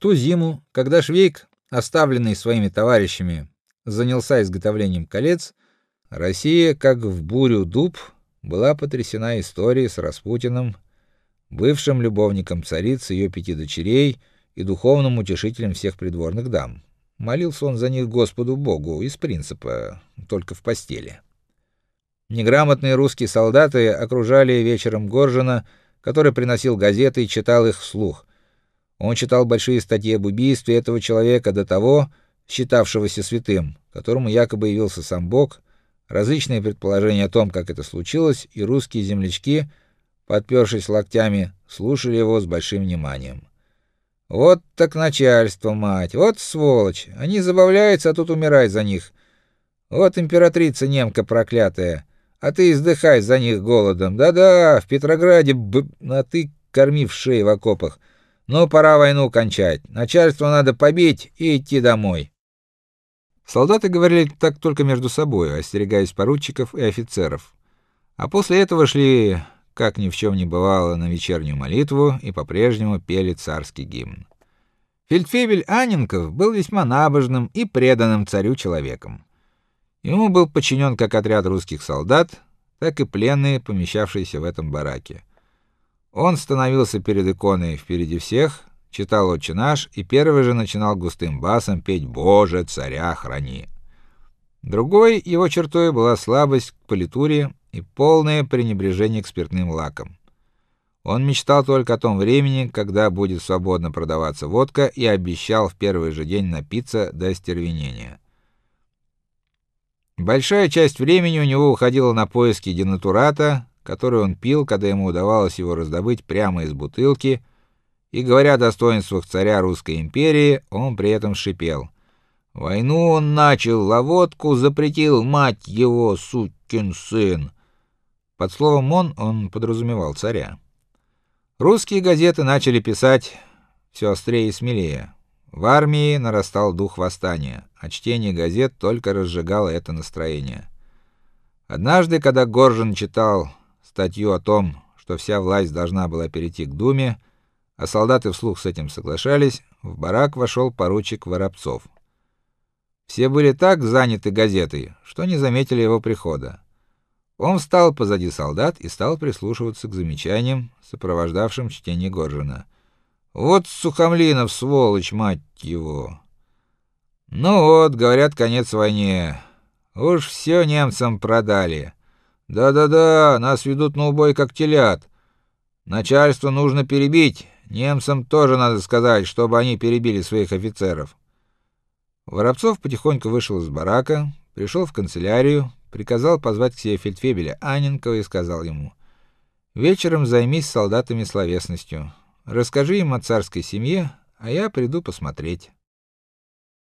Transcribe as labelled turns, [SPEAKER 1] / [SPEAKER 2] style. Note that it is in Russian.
[SPEAKER 1] ту зиму, когда Швейк, оставленный своими товарищами, занялся изготовлением колец, Россия, как в бурю дуб, была потрясена историей с Распутиным, бывшим любовником царицы, ее пяти дочерей и духовным утешителем всех придворных дам. Молился он за них Господу Богу из принципа, только в постели. Неграмотные русские солдаты окружали вечером Горжина, который приносил газеты и читал их вслух. Он читал большие статьи об убийстве этого человека до того, считавшегося святым, которому якобы явился сам Бог, различные предположения о том, как это случилось, и русские землячки, подпершись локтями, слушали его с большим вниманием. Вот так начальство, мать, вот сволочь. Они забавляются, а тут умирай за них. Вот императрица немка проклятая, а ты издыхай за них голодом. Да-да, в Петрограде, б... а ты корми в в окопах. Но пора войну кончать. Начальство надо побить и идти домой. Солдаты говорили так только между собой, остерегаясь поручиков и офицеров. А после этого шли, как ни в чем не бывало, на вечернюю молитву и по-прежнему пели царский гимн. Фельдфебель Анненков был весьма набожным и преданным царю человеком. Ему был подчинен как отряд русских солдат, так и пленные, помещавшиеся в этом бараке. Он становился перед иконой впереди всех, читал Отче наш и первый же начинал густым басом петь «Боже, царя храни». Другой его чертой была слабость к политуре и полное пренебрежение к спиртным лакам. Он мечтал только о том времени, когда будет свободно продаваться водка, и обещал в первый же день напиться до остервенения. Большая часть времени у него уходила на поиски денатурата, который он пил, когда ему удавалось его раздобыть прямо из бутылки, и говоря о достоинствах царя русской империи, он при этом шипел: "Войну он начал, а водку запретил, мать его, сукин сын". Под словом он он подразумевал царя. Русские газеты начали писать все острее и смелее. В армии нарастал дух восстания, а чтение газет только разжигало это настроение. Однажды, когда Горжин читал статью о том, что вся власть должна была перейти к думе, а солдаты вслух с этим соглашались, в барак вошел поручик Воробцов. Все были так заняты газетой, что не заметили его прихода. Он встал позади солдат и стал прислушиваться к замечаниям, сопровождавшим чтение Горжина. Вот Сухомлинов, сволочь мать его. Ну вот, говорят, конец войне. Уж все немцам продали. Да-да-да, нас ведут на убой как телят. Начальство нужно перебить, Немцам тоже надо сказать, чтобы они перебили своих офицеров. Воробцов потихоньку вышел из барака, пришел в канцелярию, приказал позвать к себе фельдфебеля Анненкова и сказал ему: "Вечером займись солдатами словесностью. Расскажи им о царской семье, а я приду посмотреть".